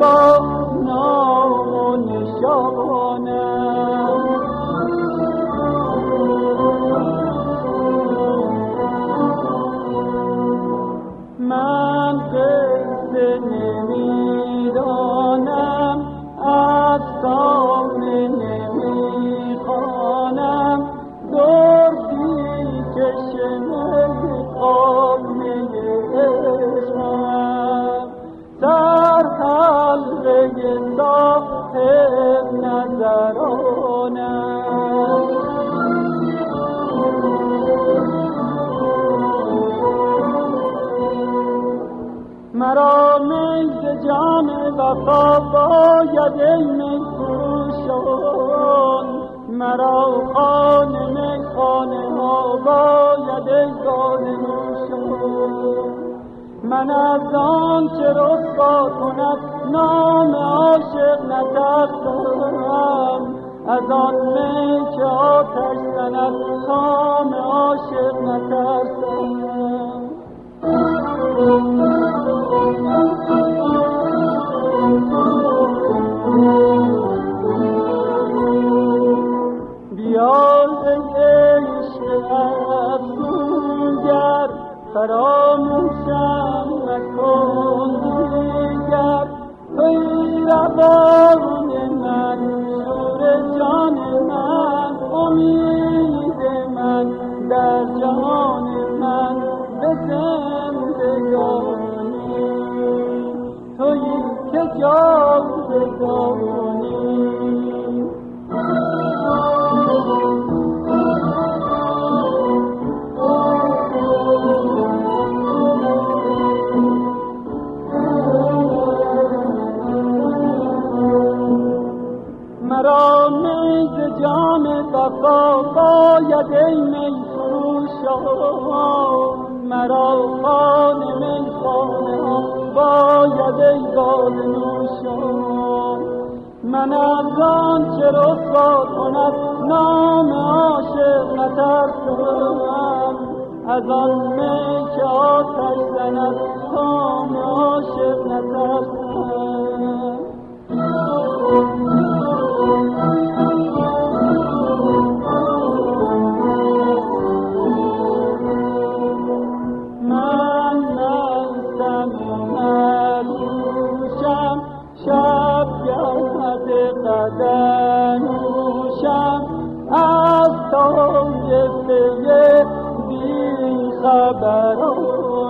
با نام و من قصه نمی‌دانم افسانه نمی‌خوانم صاحب نظرانم. مرا میز جام وفا باید ای می فروشان مرا خانه من از آن چه رسوا کند نام عاشق نترسم. از آن می که آتش زند کام عاشق نترسم. بیا ای عشق افزونگر فراموشم. روان من شور جان من امید من در جهان من به زندگانی توی که جام وفا باید ای می مرا خانه می خانه باید ای باده نوشان. من از آن چه رسوا کند نام عاشق نترسم. از آن می که آتش زند از طایفه بی خبرانم